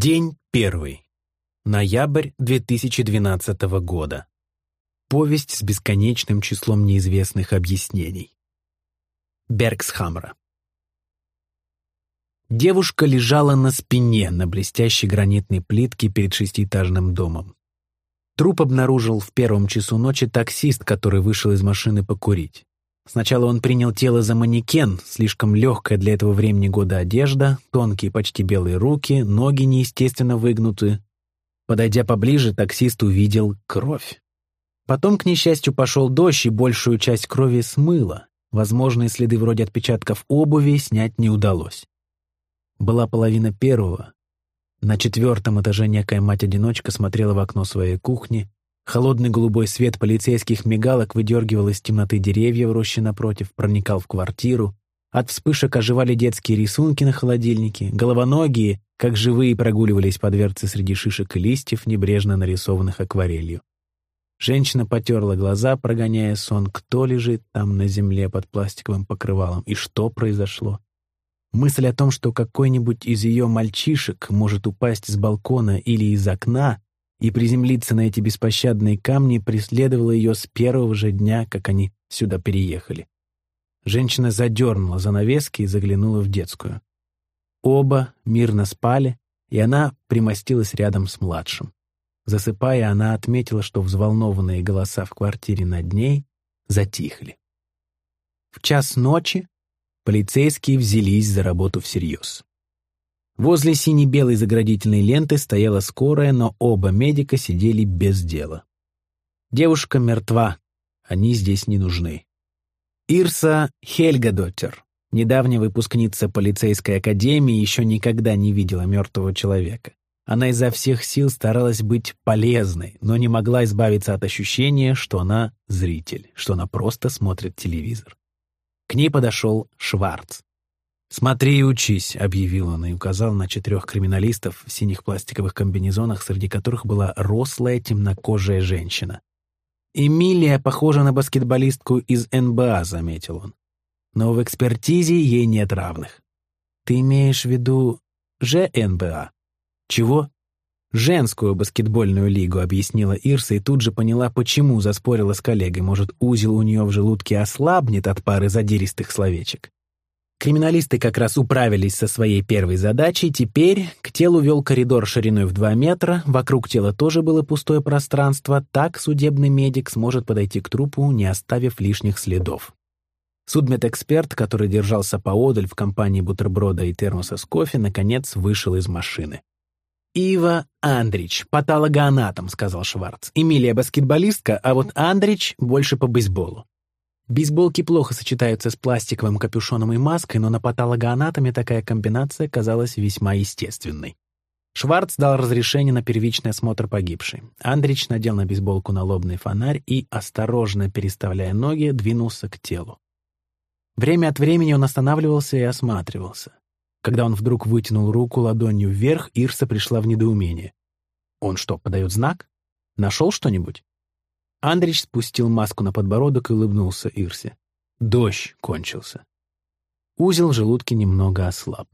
День первый. Ноябрь 2012 года. Повесть с бесконечным числом неизвестных объяснений. Бергсхамра. Девушка лежала на спине на блестящей гранитной плитке перед шестиэтажным домом. Труп обнаружил в первом часу ночи таксист, который вышел из машины покурить. Сначала он принял тело за манекен, слишком легкая для этого времени года одежда, тонкие почти белые руки, ноги неестественно выгнуты. Подойдя поближе, таксист увидел кровь. Потом, к несчастью, пошел дождь, и большую часть крови смыло. Возможные следы вроде отпечатков обуви снять не удалось. Была половина первого. На четвертом этаже некая мать-одиночка смотрела в окно своей кухни, Холодный голубой свет полицейских мигалок выдергивал из темноты деревья в роще напротив, проникал в квартиру. От вспышек оживали детские рисунки на холодильнике, головоногие, как живые, прогуливались по дверце среди шишек и листьев, небрежно нарисованных акварелью. Женщина потерла глаза, прогоняя сон, кто лежит там на земле под пластиковым покрывалом и что произошло. Мысль о том, что какой-нибудь из ее мальчишек может упасть с балкона или из окна, и приземлиться на эти беспощадные камни преследовало ее с первого же дня, как они сюда переехали. Женщина задернула занавески и заглянула в детскую. Оба мирно спали, и она примостилась рядом с младшим. Засыпая, она отметила, что взволнованные голоса в квартире над ней затихли. В час ночи полицейские взялись за работу всерьез. Возле сине-белой заградительной ленты стояла скорая, но оба медика сидели без дела. Девушка мертва, они здесь не нужны. Ирса Хельгадоттер, недавняя выпускница полицейской академии, еще никогда не видела мертвого человека. Она изо всех сил старалась быть полезной, но не могла избавиться от ощущения, что она зритель, что она просто смотрит телевизор. К ней подошел Шварц. «Смотри и учись», — объявил он и указал на четырех криминалистов в синих пластиковых комбинезонах, среди которых была рослая темнокожая женщина. «Эмилия похожа на баскетболистку из НБА», — заметил он. «Но в экспертизе ей нет равных». «Ты имеешь в виду ЖНБА?» «Чего?» «Женскую баскетбольную лигу», — объяснила Ирса и тут же поняла, почему заспорила с коллегой. Может, узел у нее в желудке ослабнет от пары задиристых словечек. Криминалисты как раз управились со своей первой задачей, теперь к телу вел коридор шириной в 2 метра, вокруг тела тоже было пустое пространство, так судебный медик сможет подойти к трупу, не оставив лишних следов. Судмедэксперт, который держался поодаль в компании бутерброда и термоса с кофе, наконец вышел из машины. «Ива Андрич, патологоанатом», — сказал Шварц. «Эмилия баскетболистка, а вот Андрич больше по бейсболу. Бейсболки плохо сочетаются с пластиковым капюшоном и маской, но на патологоанатоме такая комбинация казалась весьма естественной. Шварц дал разрешение на первичный осмотр погибшей. Андрич надел на бейсболку налобный фонарь и, осторожно переставляя ноги, двинулся к телу. Время от времени он останавливался и осматривался. Когда он вдруг вытянул руку ладонью вверх, Ирса пришла в недоумение. «Он что, подает знак? Нашел что-нибудь?» Андрич спустил маску на подбородок и улыбнулся Ирсе. Дождь кончился. Узел в желудке немного ослаб.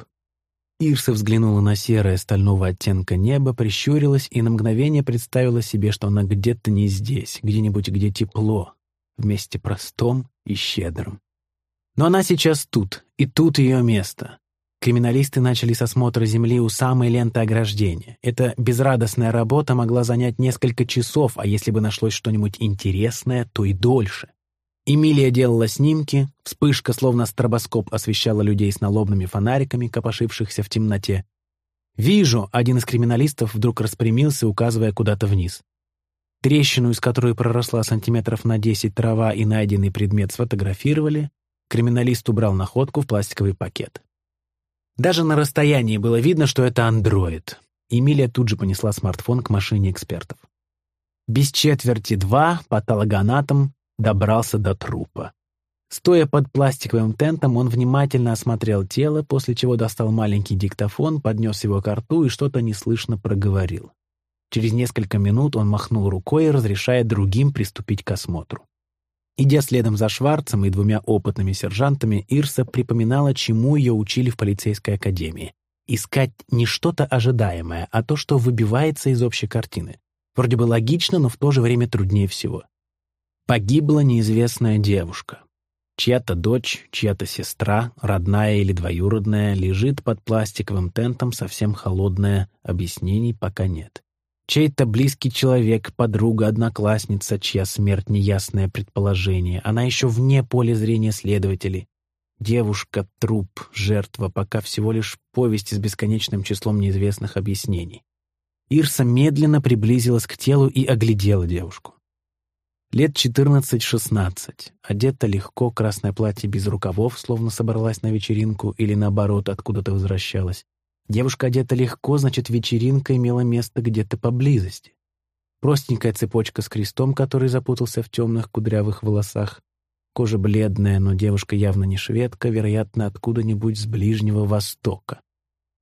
Ирса взглянула на серое стального оттенка небо, прищурилась и на мгновение представила себе, что она где-то не здесь, где-нибудь, где тепло, вместе простом и щедрым. Но она сейчас тут, и тут ее место. Криминалисты начали с осмотра земли у самой ленты ограждения. Эта безрадостная работа могла занять несколько часов, а если бы нашлось что-нибудь интересное, то и дольше. Эмилия делала снимки, вспышка, словно стробоскоп, освещала людей с налобными фонариками, копошившихся в темноте. «Вижу!» — один из криминалистов вдруг распрямился, указывая куда-то вниз. Трещину, из которой проросла сантиметров на десять трава и найденный предмет сфотографировали, криминалист убрал находку в пластиковый пакет. Даже на расстоянии было видно, что это андроид. Эмилия тут же понесла смартфон к машине экспертов. Без четверти два патологоанатом добрался до трупа. Стоя под пластиковым тентом, он внимательно осмотрел тело, после чего достал маленький диктофон, поднес его к рту и что-то неслышно проговорил. Через несколько минут он махнул рукой, разрешая другим приступить к осмотру. Идя следом за Шварцем и двумя опытными сержантами, Ирса припоминала, чему ее учили в полицейской академии. искать не что-то ожидаемое, а то, что выбивается из общей картины. Вроде бы логично, но в то же время труднее всего. Погибла неизвестная девушка. Чья-то дочь, чья-то сестра, родная или двоюродная, лежит под пластиковым тентом, совсем холодная, объяснений пока нет. Чей-то близкий человек, подруга, одноклассница, чья смерть неясное предположение, она еще вне поля зрения следователей. Девушка, труп, жертва, пока всего лишь повесть с бесконечным числом неизвестных объяснений. Ирса медленно приблизилась к телу и оглядела девушку. Лет 14-16, одета легко, красное платье без рукавов, словно собралась на вечеринку или, наоборот, откуда-то возвращалась. Девушка одета легко, значит, вечеринка имела место где-то поблизости. Простенькая цепочка с крестом, который запутался в темных кудрявых волосах. Кожа бледная, но девушка явно не шведка, вероятно, откуда-нибудь с Ближнего Востока.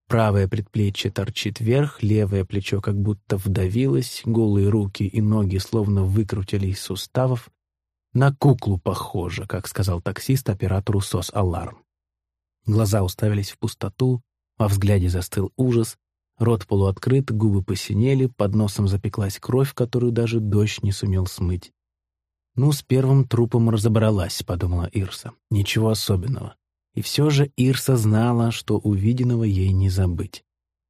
Правое предплечье торчит вверх, левое плечо как будто вдавилось, голые руки и ноги словно выкрутили из суставов. На куклу похоже, как сказал таксист оператору СОС-Аларм. Глаза уставились в пустоту, во взгляде застыл ужас, рот полуоткрыт, губы посинели, под носом запеклась кровь, которую даже дождь не сумел смыть. «Ну, с первым трупом разобралась», — подумала Ирса. «Ничего особенного. И все же Ирса знала, что увиденного ей не забыть.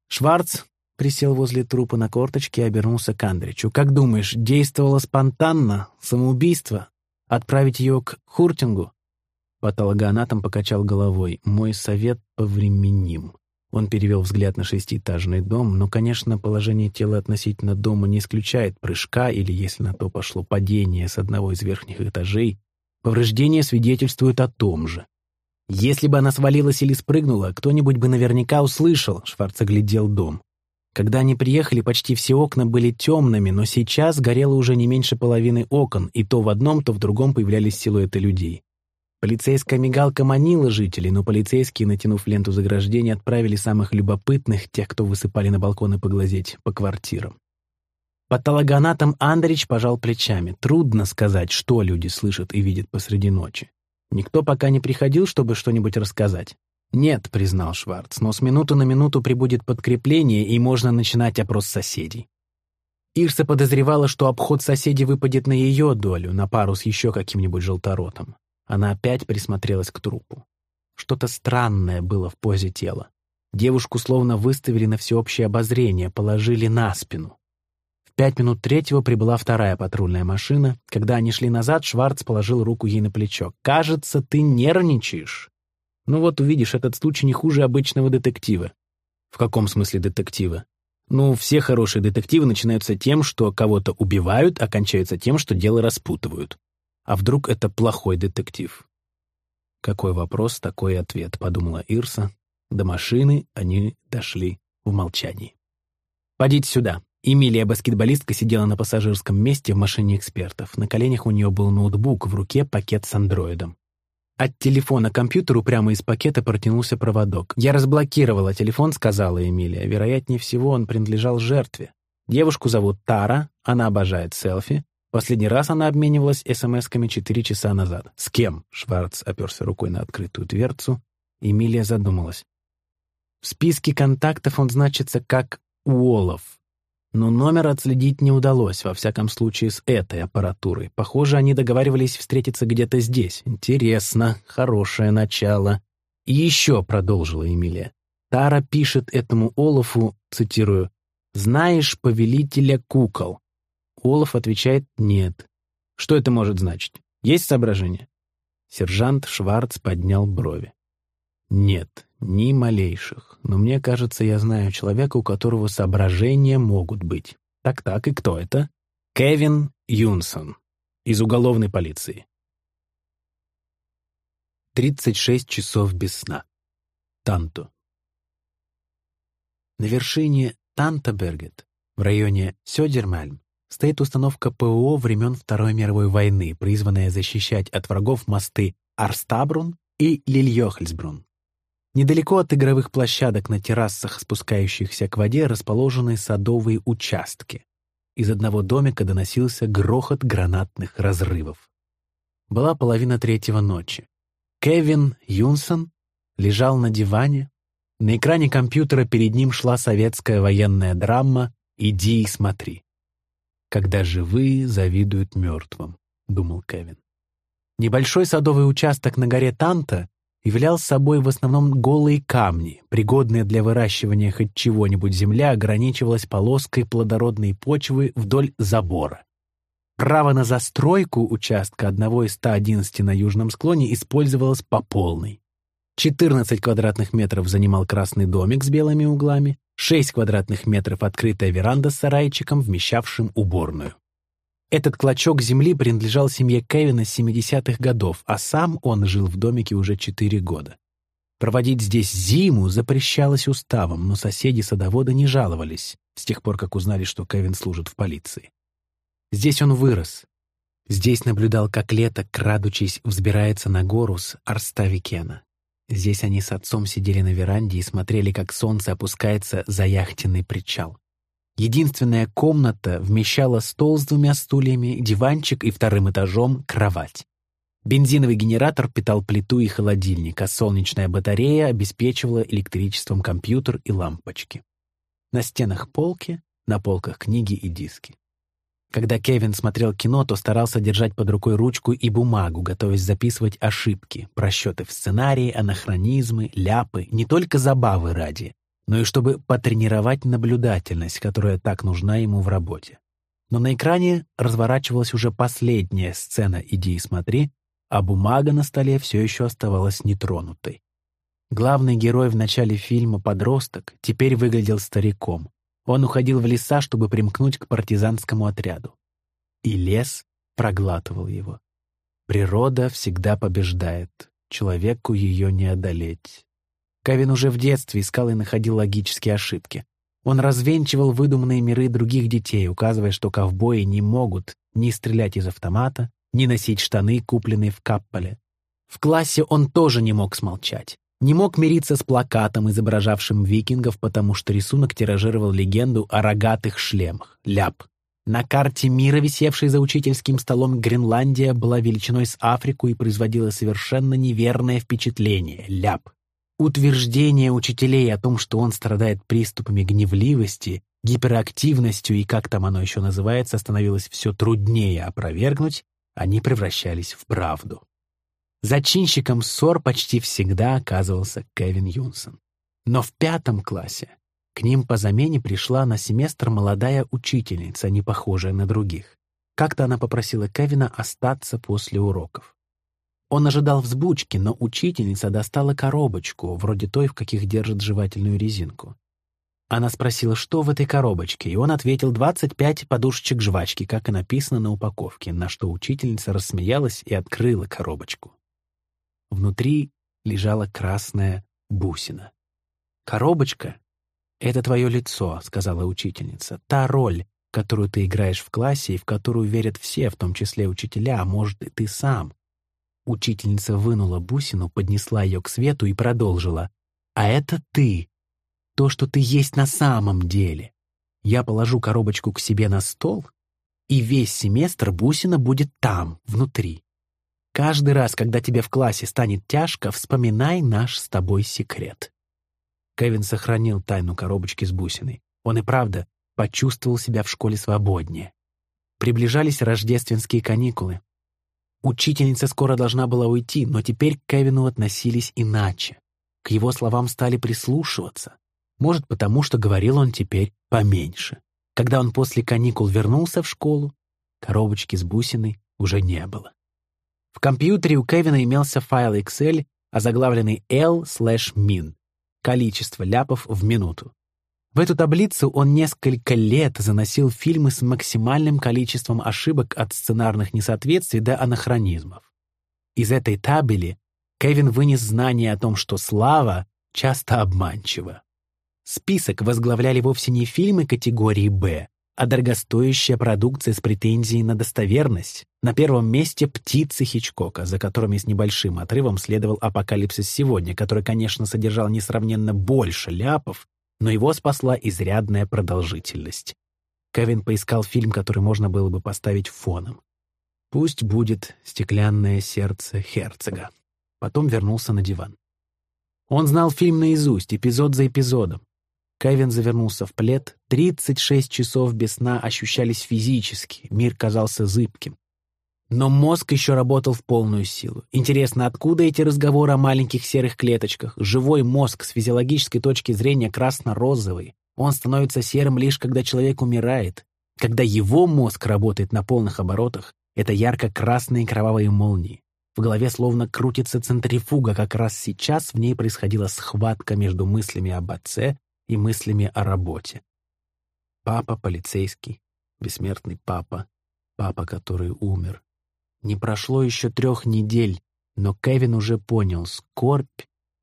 Шварц присел возле трупа на корточке и обернулся к Андричу. «Как думаешь, действовало спонтанно? Самоубийство? Отправить ее к Хуртингу?» Патологоанатом покачал головой. «Мой совет повременим». Он перевел взгляд на шестиэтажный дом, но, конечно, положение тела относительно дома не исключает прыжка или, если на то пошло, падение с одного из верхних этажей. Повреждения свидетельствуют о том же. Если бы она свалилась или спрыгнула, кто-нибудь бы наверняка услышал, Шварц оглядел дом. Когда они приехали, почти все окна были темными, но сейчас горело уже не меньше половины окон, и то в одном, то в другом появлялись силуэты людей. Полицейская мигалка манила жителей, но полицейские, натянув ленту заграждения, отправили самых любопытных, тех, кто высыпали на балконы поглазеть, по квартирам. Патологоанатом Андрич пожал плечами. Трудно сказать, что люди слышат и видят посреди ночи. Никто пока не приходил, чтобы что-нибудь рассказать. «Нет», — признал Шварц, «но с минуты на минуту прибудет подкрепление, и можно начинать опрос соседей». Ирса подозревала, что обход соседей выпадет на ее долю, на пару с еще каким-нибудь желторотом. Она опять присмотрелась к трупу. Что-то странное было в позе тела. Девушку словно выставили на всеобщее обозрение, положили на спину пять минут третьего прибыла вторая патрульная машина. Когда они шли назад, Шварц положил руку ей на плечо. «Кажется, ты нервничаешь». «Ну вот увидишь, этот случай не хуже обычного детектива». «В каком смысле детектива?» «Ну, все хорошие детективы начинаются тем, что кого-то убивают, а кончаются тем, что дело распутывают. А вдруг это плохой детектив?» «Какой вопрос, такой ответ», — подумала Ирса. До машины они дошли в молчании. «Подите сюда», Эмилия, баскетболистка, сидела на пассажирском месте в машине экспертов. На коленях у нее был ноутбук, в руке пакет с андроидом. От телефона к компьютеру прямо из пакета протянулся проводок. «Я разблокировала телефон», — сказала Эмилия. Вероятнее всего, он принадлежал жертве. Девушку зовут Тара, она обожает селфи. Последний раз она обменивалась смс-ками четыре часа назад. «С кем?» — Шварц оперся рукой на открытую дверцу. Эмилия задумалась. В списке контактов он значится как Уолов, но номер отследить не удалось, во всяком случае, с этой аппаратурой. Похоже, они договаривались встретиться где-то здесь. Интересно, хорошее начало. И еще, продолжила Эмилия, Тара пишет этому Олафу, цитирую, «Знаешь повелителя кукол?» Олаф отвечает «нет». Что это может значить? Есть соображение? Сержант Шварц поднял брови. Нет, ни малейших. Но мне кажется, я знаю человека, у которого соображения могут быть. Так-так, и кто это? Кевин Юнсон из уголовной полиции. 36 часов без сна. Танто. На вершине Тантабергет, в районе Сёдермальм, стоит установка ПО времен Второй мировой войны, призванная защищать от врагов мосты Арстабрун и Лильёхельсбрун. Недалеко от игровых площадок на террасах, спускающихся к воде, расположены садовые участки. Из одного домика доносился грохот гранатных разрывов. Была половина третьего ночи. Кевин Юнсон лежал на диване, На экране компьютера перед ним шла советская военная драма «Иди и смотри». «Когда живые завидуют мертвым», — думал Кевин. Небольшой садовый участок на горе Танта являл собой в основном голые камни, пригодные для выращивания хоть чего-нибудь земля ограничивалась полоской плодородной почвы вдоль забора. Право на застройку участка одного из 111 на южном склоне использовалось по полной. 14 квадратных метров занимал красный домик с белыми углами, 6 квадратных метров открытая веранда с сарайчиком, вмещавшим уборную. Этот клочок земли принадлежал семье Кевина с 70-х годов, а сам он жил в домике уже 4 года. Проводить здесь зиму запрещалось уставом, но соседи-садоводы не жаловались, с тех пор, как узнали, что Кевин служит в полиции. Здесь он вырос. Здесь наблюдал, как лето, крадучись, взбирается на гору с Арставикена. Здесь они с отцом сидели на веранде и смотрели, как солнце опускается за яхтенный причал. Единственная комната вмещала стол с двумя стульями, диванчик и вторым этажом — кровать. Бензиновый генератор питал плиту и холодильник, а солнечная батарея обеспечивала электричеством компьютер и лампочки. На стенах полки, на полках книги и диски. Когда Кевин смотрел кино, то старался держать под рукой ручку и бумагу, готовясь записывать ошибки, просчеты в сценарии, анахронизмы, ляпы, не только забавы ради, но и чтобы потренировать наблюдательность, которая так нужна ему в работе. Но на экране разворачивалась уже последняя сцена «Иди и смотри», а бумага на столе все еще оставалась нетронутой. Главный герой в начале фильма «Подросток» теперь выглядел стариком. Он уходил в леса, чтобы примкнуть к партизанскому отряду. И лес проглатывал его. Природа всегда побеждает, человеку ее не одолеть. Кевин уже в детстве искал и находил логические ошибки. Он развенчивал выдуманные миры других детей, указывая, что ковбои не могут ни стрелять из автомата, ни носить штаны, купленные в капполе. В классе он тоже не мог смолчать. Не мог мириться с плакатом, изображавшим викингов, потому что рисунок тиражировал легенду о рогатых шлемах. Ляп. На карте мира, висевшей за учительским столом, Гренландия была величиной с Африку и производила совершенно неверное впечатление. Ляп. Утверждение учителей о том, что он страдает приступами гневливости, гиперактивностью и как там оно еще называется, становилось все труднее опровергнуть, они превращались в правду. Зачинщиком ссор почти всегда оказывался Кевин Юнсон. Но в пятом классе к ним по замене пришла на семестр молодая учительница, не похожая на других. Как-то она попросила Кевина остаться после уроков. Он ожидал взбучки, но учительница достала коробочку, вроде той, в каких держат жевательную резинку. Она спросила, что в этой коробочке, и он ответил 25 подушечек жвачки, как и написано на упаковке, на что учительница рассмеялась и открыла коробочку. Внутри лежала красная бусина. «Коробочка — это твое лицо», — сказала учительница. «Та роль, которую ты играешь в классе и в которую верят все, в том числе учителя, а может и ты сам. Учительница вынула бусину, поднесла ее к свету и продолжила. «А это ты. То, что ты есть на самом деле. Я положу коробочку к себе на стол, и весь семестр бусина будет там, внутри. Каждый раз, когда тебе в классе станет тяжко, вспоминай наш с тобой секрет». Кевин сохранил тайну коробочки с бусиной. Он и правда почувствовал себя в школе свободнее. Приближались рождественские каникулы. Учительница скоро должна была уйти, но теперь к Кевину относились иначе. К его словам стали прислушиваться. Может, потому что говорил он теперь поменьше. Когда он после каникул вернулся в школу, коробочки с бусиной уже не было. В компьютере у Кевина имелся файл Excel, озаглавленный L/min — количество ляпов в минуту. В эту таблицу он несколько лет заносил фильмы с максимальным количеством ошибок от сценарных несоответствий до анахронизмов. Из этой табели Кевин вынес знание о том, что слава часто обманчива. Список возглавляли вовсе не фильмы категории «Б», а дорогостоящая продукция с претензией на достоверность. На первом месте «Птицы Хичкока», за которыми с небольшим отрывом следовал «Апокалипсис сегодня», который, конечно, содержал несравненно больше ляпов, но его спасла изрядная продолжительность. Кевин поискал фильм, который можно было бы поставить фоном. Пусть будет «Стеклянное сердце Херцога». Потом вернулся на диван. Он знал фильм наизусть, эпизод за эпизодом. Кевин завернулся в плед. 36 часов без сна ощущались физически, мир казался зыбким. Но мозг еще работал в полную силу. Интересно, откуда эти разговоры о маленьких серых клеточках? Живой мозг с физиологической точки зрения красно-розовый. Он становится серым лишь когда человек умирает. Когда его мозг работает на полных оборотах, это ярко-красные кровавые молнии. В голове словно крутится центрифуга, как раз сейчас в ней происходила схватка между мыслями об отце и мыслями о работе. Папа полицейский, бессмертный папа, папа, который умер. Не прошло еще трех недель, но Кевин уже понял, скорбь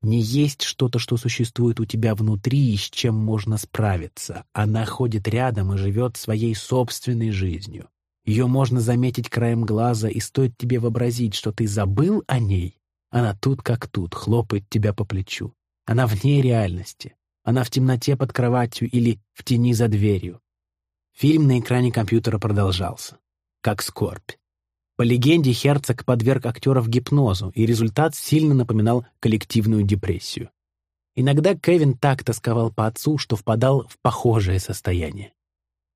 не есть что-то, что существует у тебя внутри и с чем можно справиться. Она ходит рядом и живет своей собственной жизнью. Ее можно заметить краем глаза, и стоит тебе вообразить, что ты забыл о ней. Она тут как тут, хлопает тебя по плечу. Она вне реальности. Она в темноте под кроватью или в тени за дверью. Фильм на экране компьютера продолжался. Как скорбь. По легенде, Херцог подверг актеров гипнозу, и результат сильно напоминал коллективную депрессию. Иногда Кевин так тосковал по отцу, что впадал в похожее состояние.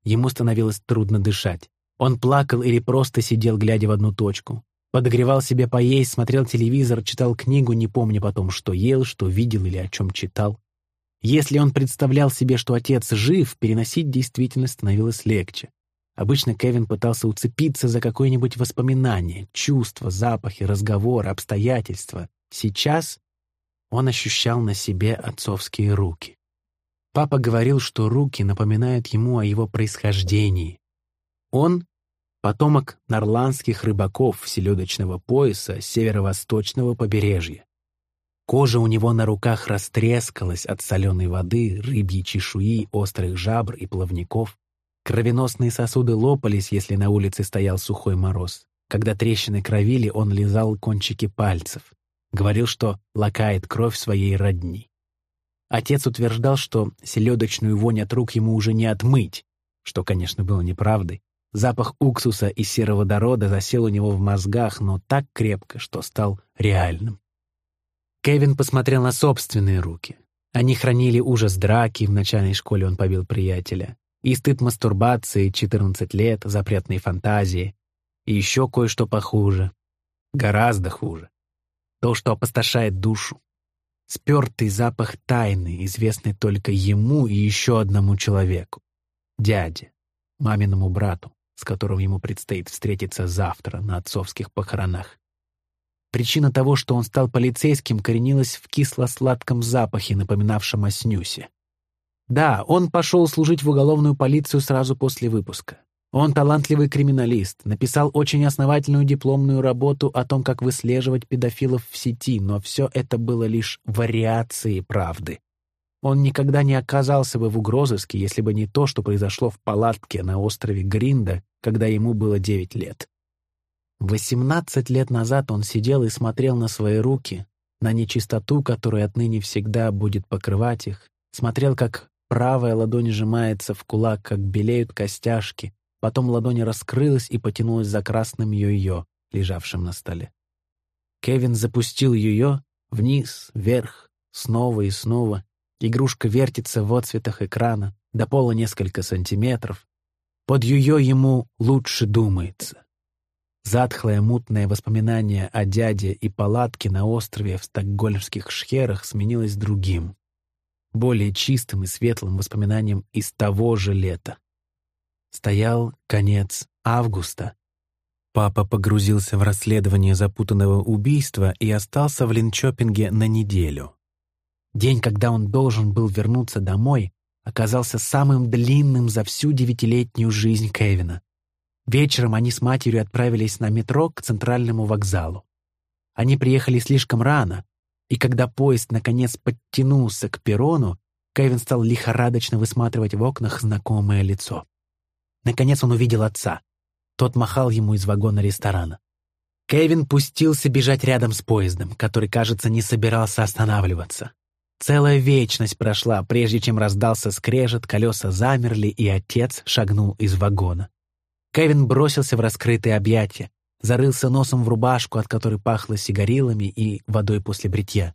Ему становилось трудно дышать. Он плакал или просто сидел, глядя в одну точку. Подогревал себе поесть, смотрел телевизор, читал книгу, не помня потом, что ел, что видел или о чем читал. Если он представлял себе, что отец жив, переносить действительность становилось легче. Обычно Кевин пытался уцепиться за какое-нибудь воспоминание, чувство, запахи, разговор, обстоятельства. Сейчас он ощущал на себе отцовские руки. Папа говорил, что руки напоминают ему о его происхождении, он — потомок норландских рыбаков селедочного пояса северо-восточного побережья. Кожа у него на руках растрескалась от соленой воды, рыбьей чешуи, острых жабр и плавников. Кровеносные сосуды лопались, если на улице стоял сухой мороз. Когда трещины кровили, он лизал кончики пальцев. Говорил, что лакает кровь своей родни. Отец утверждал, что селедочную вонь от рук ему уже не отмыть, что, конечно, было неправдой. Запах уксуса и сероводорода засел у него в мозгах, но так крепко, что стал реальным. Кевин посмотрел на собственные руки. Они хранили ужас драки, в начальной школе он побил приятеля, и стыд мастурбации, 14 лет, запретные фантазии, и еще кое-что похуже, гораздо хуже. То, что опустошает душу. Спертый запах тайны, известный только ему и еще одному человеку — дяде, маминому брату с которым ему предстоит встретиться завтра на отцовских похоронах. Причина того, что он стал полицейским, коренилась в кисло-сладком запахе, напоминавшем о снюсе. Да, он пошел служить в уголовную полицию сразу после выпуска. Он талантливый криминалист, написал очень основательную дипломную работу о том, как выслеживать педофилов в сети, но все это было лишь вариацией правды. Он никогда не оказался бы в угрозыске, если бы не то, что произошло в палатке на острове Гринда, когда ему было девять лет. Восемнадцать лет назад он сидел и смотрел на свои руки, на нечистоту, которая отныне всегда будет покрывать их, смотрел, как правая ладонь сжимается в кулак, как белеют костяшки, потом ладонь раскрылась и потянулась за красным йо-йо, лежавшим на столе. Кевин запустил йо-йо вниз, вверх, снова и снова, Игрушка вертится в отцветах экрана, до пола несколько сантиметров. Под юё ему лучше думается. Затхлое мутное воспоминание о дяде и палатке на острове в стокгольмских шхерах сменилось другим, более чистым и светлым воспоминанием из того же лета. Стоял конец августа. Папа погрузился в расследование запутанного убийства и остался в Линчопинге на неделю. День, когда он должен был вернуться домой, оказался самым длинным за всю девятилетнюю жизнь Кевина. Вечером они с матерью отправились на метро к центральному вокзалу. Они приехали слишком рано, и когда поезд наконец подтянулся к перрону, Кевин стал лихорадочно высматривать в окнах знакомое лицо. Наконец он увидел отца. Тот махал ему из вагона ресторана. Кевин пустился бежать рядом с поездом, который, кажется, не собирался останавливаться. Целая вечность прошла, прежде чем раздался скрежет, колеса замерли, и отец шагнул из вагона. Кевин бросился в раскрытые объятия, зарылся носом в рубашку, от которой пахло сигарилами и водой после бритья.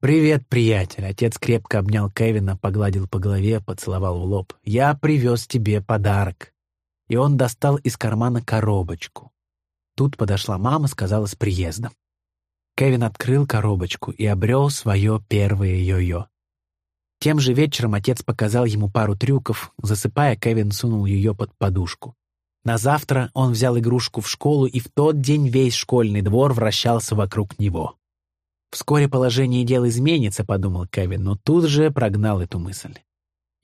«Привет, приятель!» Отец крепко обнял Кевина, погладил по голове, поцеловал в лоб. «Я привез тебе подарок!» И он достал из кармана коробочку. Тут подошла мама, сказала с приездом. Кевин открыл коробочку и обрел свое первое йо-йо. Тем же вечером отец показал ему пару трюков. Засыпая, Кевин сунул ее под подушку. На завтра он взял игрушку в школу, и в тот день весь школьный двор вращался вокруг него. «Вскоре положение дел изменится», — подумал Кевин, но тут же прогнал эту мысль.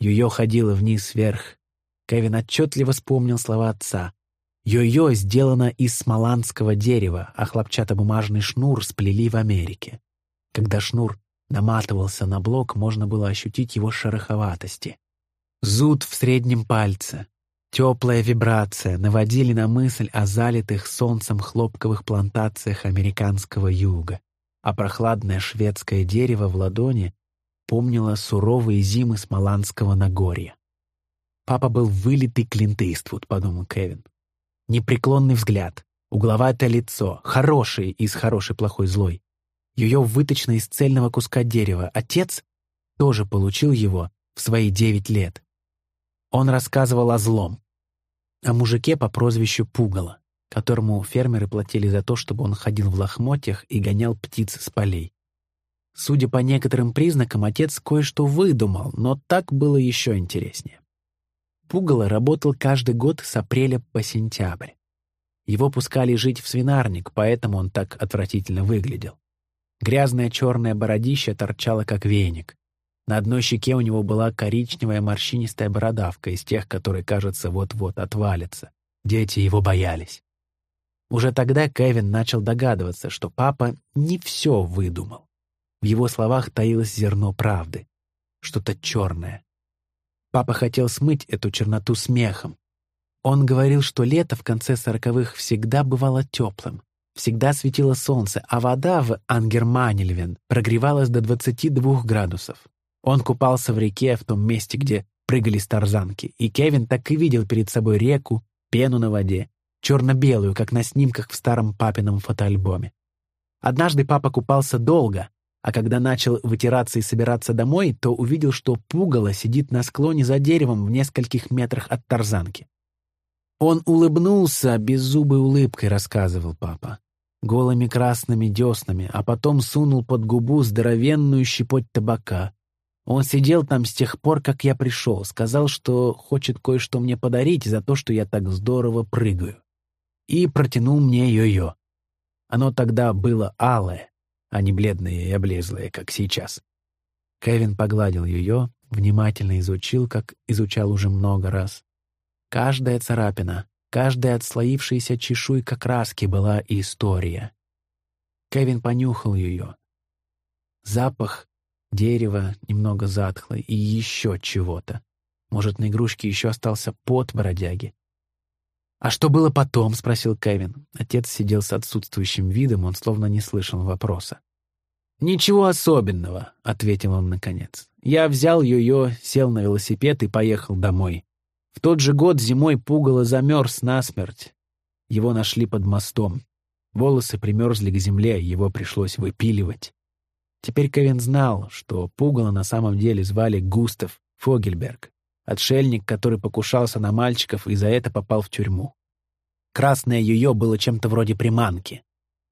Йо-йо ходила вниз-вверх. Кевин отчетливо вспомнил слова отца. Йо-йо сделано из смоланского дерева, а хлопчатобумажный шнур сплели в Америке. Когда шнур наматывался на блок, можно было ощутить его шероховатости. Зуд в среднем пальце, теплая вибрация наводили на мысль о залитых солнцем хлопковых плантациях американского юга а прохладное шведское дерево в ладони помнило суровые зимы Смоланского Нагорья. «Папа был вылитый Клинт Иствуд», — подумал Кевин. Непреклонный взгляд, угловатое лицо, хороший из хороший, плохой, злой. Ее выточено из цельного куска дерева. Отец тоже получил его в свои девять лет. Он рассказывал о злом, о мужике по прозвищу Пугало которому фермеры платили за то, чтобы он ходил в лохмотьях и гонял птиц с полей. Судя по некоторым признакам, отец кое-что выдумал, но так было еще интереснее. Пугало работал каждый год с апреля по сентябрь. Его пускали жить в свинарник, поэтому он так отвратительно выглядел. Грязное черное бородище торчало, как веник. На одной щеке у него была коричневая морщинистая бородавка из тех, которые, кажется, вот-вот отвалятся. Дети его боялись. Уже тогда Кевин начал догадываться, что папа не все выдумал. В его словах таилось зерно правды, что-то черное. Папа хотел смыть эту черноту смехом. Он говорил, что лето в конце сороковых всегда бывало теплым, всегда светило солнце, а вода в Ангерманельвен прогревалась до 22 градусов. Он купался в реке в том месте, где прыгали старзанки, и Кевин так и видел перед собой реку, пену на воде, черно-белую, как на снимках в старом папином фотоальбоме. Однажды папа купался долго, а когда начал вытираться и собираться домой, то увидел, что пугало сидит на склоне за деревом в нескольких метрах от тарзанки. Он улыбнулся беззубой улыбкой, рассказывал папа, голыми красными деснами, а потом сунул под губу здоровенную щепоть табака. Он сидел там с тех пор, как я пришел, сказал, что хочет кое-что мне подарить за то, что я так здорово прыгаю и протянул мне йо-йо. Оно тогда было алое, а не бледное и облезлое, как сейчас. Кевин погладил ее, внимательно изучил, как изучал уже много раз. Каждая царапина, каждая отслоившаяся чешуйка краски была история. Кевин понюхал ее. Запах дерева немного затхлый и еще чего-то. Может, на игрушке еще остался пот бродяги. «А что было потом?» — спросил Кевин. Отец сидел с отсутствующим видом, он словно не слышал вопроса. «Ничего особенного», — ответил он наконец. «Я взял ее, сел на велосипед и поехал домой. В тот же год зимой пугало замерз насмерть. Его нашли под мостом. Волосы примерзли к земле, его пришлось выпиливать. Теперь Кевин знал, что пугало на самом деле звали Густав Фогельберг. Отшельник, который покушался на мальчиков и за это попал в тюрьму. Красное ее было чем-то вроде приманки.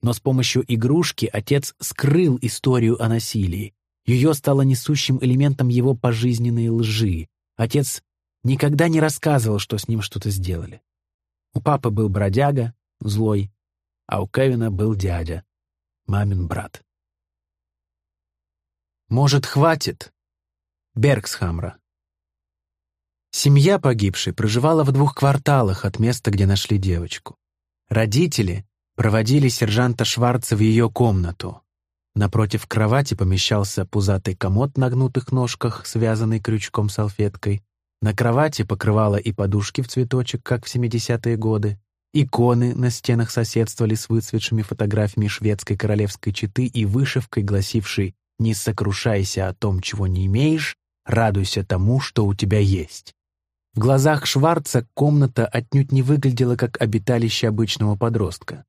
Но с помощью игрушки отец скрыл историю о насилии. Ее стало несущим элементом его пожизненной лжи. Отец никогда не рассказывал, что с ним что-то сделали. У папы был бродяга, злой, а у Кевина был дядя, мамин брат. «Может, хватит?» Бергсхамра. Семья погибшей проживала в двух кварталах от места, где нашли девочку. Родители проводили сержанта Шварца в ее комнату. Напротив кровати помещался пузатый комод на гнутых ножках, связанный крючком салфеткой. На кровати покрывало и подушки в цветочек, как в 70-е годы. Иконы на стенах соседствовали с выцветшими фотографиями шведской королевской четы и вышивкой, гласившей «Не сокрушайся о том, чего не имеешь, радуйся тому, что у тебя есть». В глазах Шварца комната отнюдь не выглядела как обиталище обычного подростка.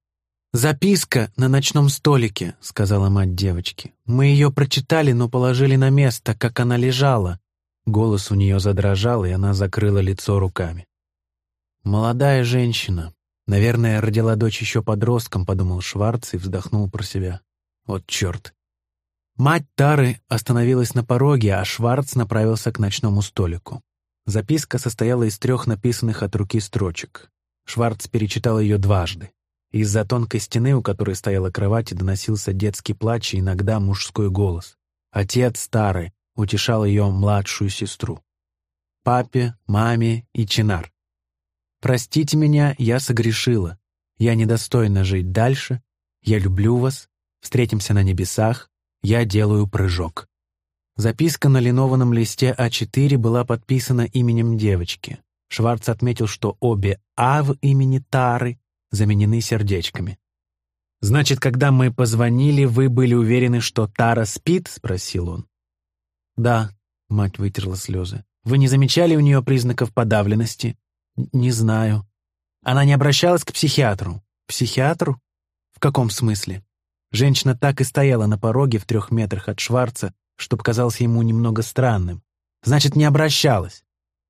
«Записка на ночном столике», — сказала мать девочки. «Мы ее прочитали, но положили на место, как она лежала». Голос у нее задрожал, и она закрыла лицо руками. «Молодая женщина. Наверное, родила дочь еще подростком», — подумал Шварц и вздохнул про себя. «Вот черт». Мать Тары остановилась на пороге, а Шварц направился к ночному столику. Записка состояла из трех написанных от руки строчек. Шварц перечитал ее дважды. Из-за тонкой стены, у которой стояла кровать, доносился детский плач и иногда мужской голос. Отец старый утешал ее младшую сестру. Папе, маме и Чинар. «Простите меня, я согрешила. Я недостойна жить дальше. Я люблю вас. Встретимся на небесах. Я делаю прыжок». Записка на линованном листе А4 была подписана именем девочки. Шварц отметил, что обе «А» в имени Тары заменены сердечками. «Значит, когда мы позвонили, вы были уверены, что Тара спит?» — спросил он. «Да», — мать вытерла слезы. «Вы не замечали у нее признаков подавленности?» «Не знаю». «Она не обращалась к психиатру?» «Психиатру? В каком смысле?» Женщина так и стояла на пороге в трех метрах от Шварца, что показалось ему немного странным. «Значит, не обращалась?»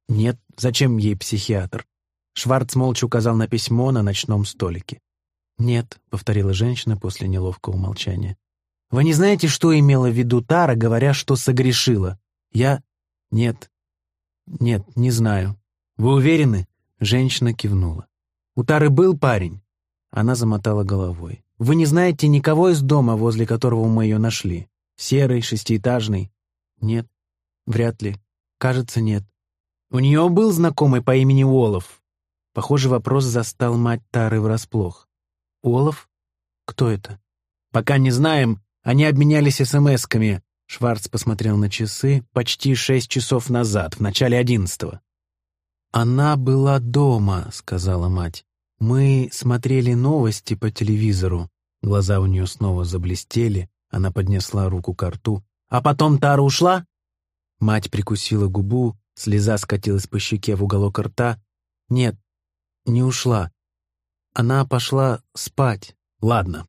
«Нет, зачем ей психиатр?» Шварц молча указал на письмо на ночном столике. «Нет», — повторила женщина после неловкого молчания. «Вы не знаете, что имела в виду Тара, говоря, что согрешила? Я... Нет. Нет, не знаю. Вы уверены?» Женщина кивнула. «У Тары был парень?» Она замотала головой. «Вы не знаете никого из дома, возле которого мы ее нашли? Серый, шестиэтажный?» «Нет, вряд ли. Кажется, нет. У нее был знакомый по имени Уолов. Похоже, вопрос застал мать Тары врасплох. Уолов? Кто это? Пока не знаем. Они обменялись смс-ками. Шварц посмотрел на часы почти шесть часов назад, в начале одиннадцатого. «Она была дома», — сказала мать. «Мы смотрели новости по телевизору». Глаза у нее снова заблестели, она поднесла руку к рту. «А потом Тара ушла?» Мать прикусила губу, Слеза скатилась по щеке в уголок рта. Нет, не ушла. Она пошла спать. Ладно.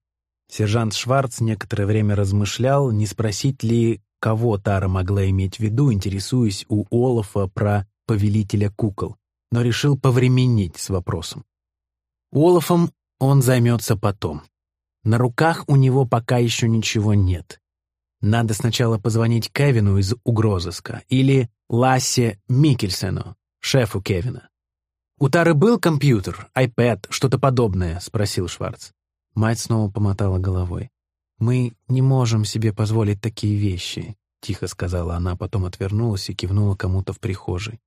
Сержант Шварц некоторое время размышлял, не спросить ли, кого Тара могла иметь в виду, интересуясь у Олафа про повелителя кукол, но решил повременить с вопросом. Олафом он займется потом. На руках у него пока еще ничего нет. Надо сначала позвонить Кевину из угрозыска или Лассе Микельсену, шефу Кевина. «У Тары был компьютер, iPad, что-то подобное?» — спросил Шварц. Мать снова помотала головой. «Мы не можем себе позволить такие вещи», — тихо сказала она, потом отвернулась и кивнула кому-то в прихожей.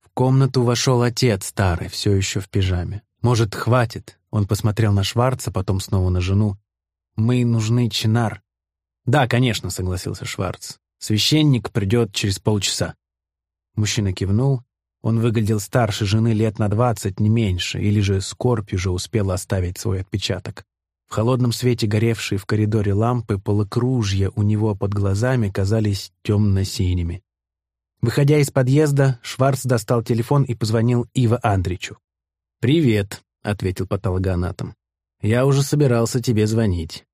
В комнату вошел отец старый, все еще в пижаме. «Может, хватит?» Он посмотрел на Шварца, потом снова на жену. «Мы нужны Чинар. «Да, конечно», — согласился Шварц. «Священник придет через полчаса». Мужчина кивнул. Он выглядел старше жены лет на двадцать, не меньше, или же скорбь уже успела оставить свой отпечаток. В холодном свете горевшие в коридоре лампы полукружья у него под глазами казались темно-синими. Выходя из подъезда, Шварц достал телефон и позвонил Ива Андричу. «Привет», — ответил патологоанатом. «Я уже собирался тебе звонить.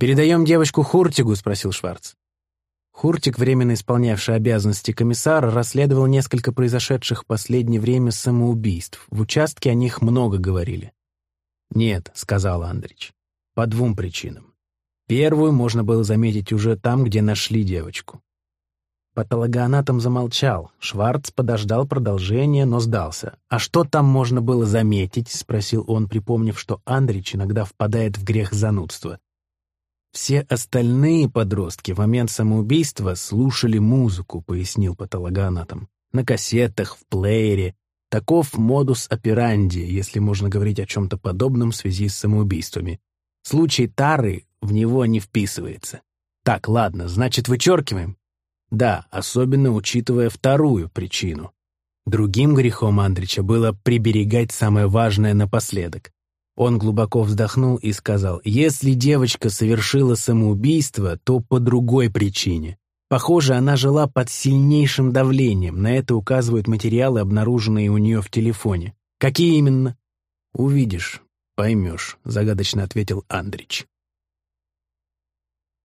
«Передаем девочку Хуртигу?» — спросил Шварц. Хуртик, временно исполнявший обязанности комиссара, расследовал несколько произошедших в последнее время самоубийств. В участке о них много говорили. «Нет», — сказал Андрич, — «по двум причинам. Первую можно было заметить уже там, где нашли девочку». Патологоанатом замолчал. Шварц подождал продолжения, но сдался. «А что там можно было заметить?» — спросил он, припомнив, что Андрич иногда впадает в грех занудства. Все остальные подростки в момент самоубийства слушали музыку, пояснил патологоанатом. На кассетах, в плеере. Таков модус операнди, если можно говорить о чем-то подобном в связи с самоубийствами. Случай Тары в него не вписывается. Так, ладно, значит, вычеркиваем? Да, особенно учитывая вторую причину. Другим грехом Андрича было приберегать самое важное напоследок. Он глубоко вздохнул и сказал, «Если девочка совершила самоубийство, то по другой причине. Похоже, она жила под сильнейшим давлением, на это указывают материалы, обнаруженные у нее в телефоне. Какие именно? Увидишь. поймешь», — загадочно ответил Андрич.